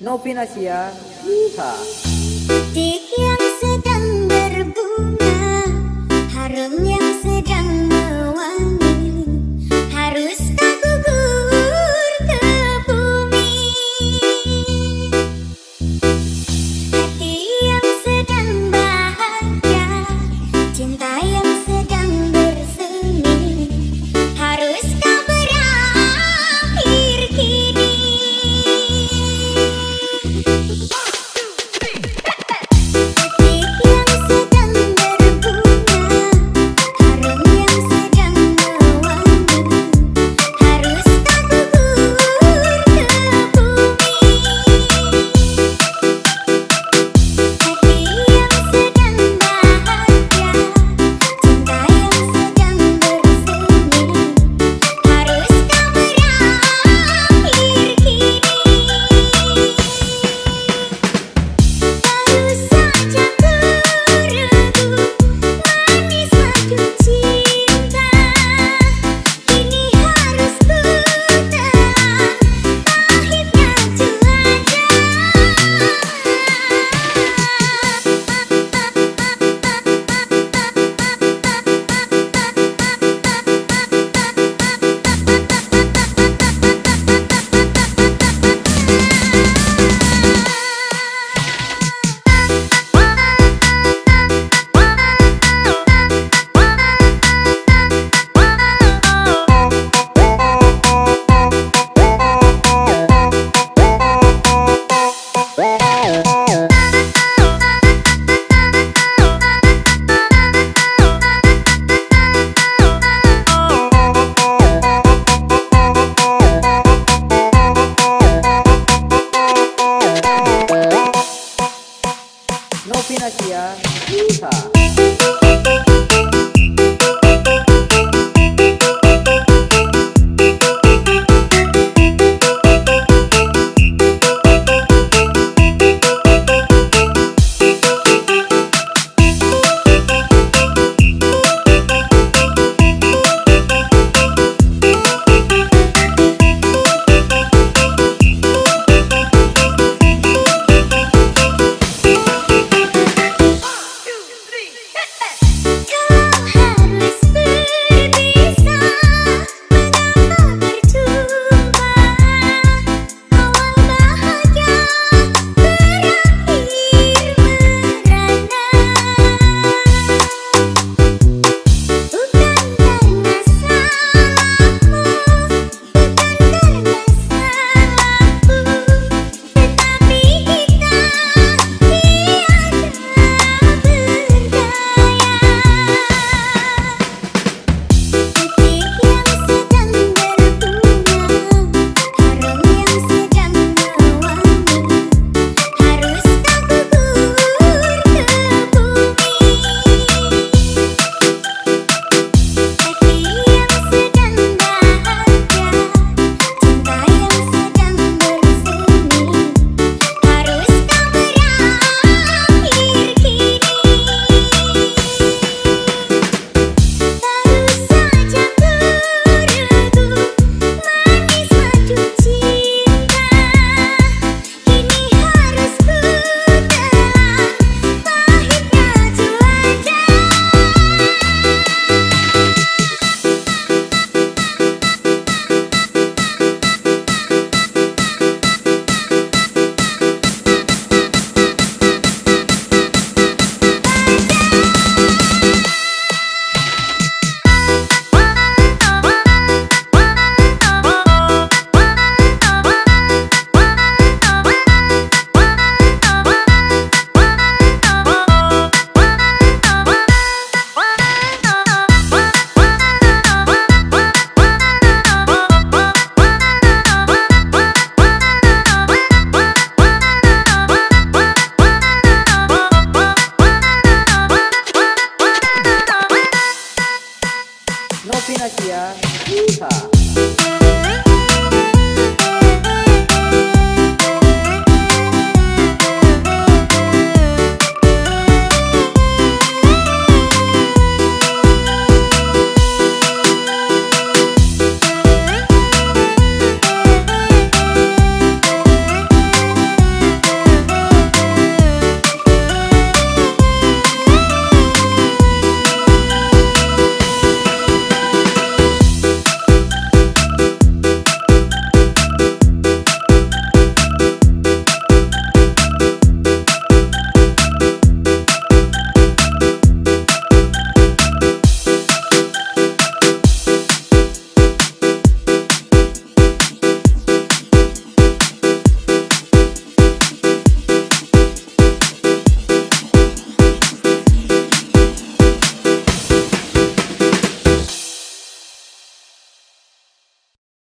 Novinasia, Yeehaw. No pinaquia. Hija.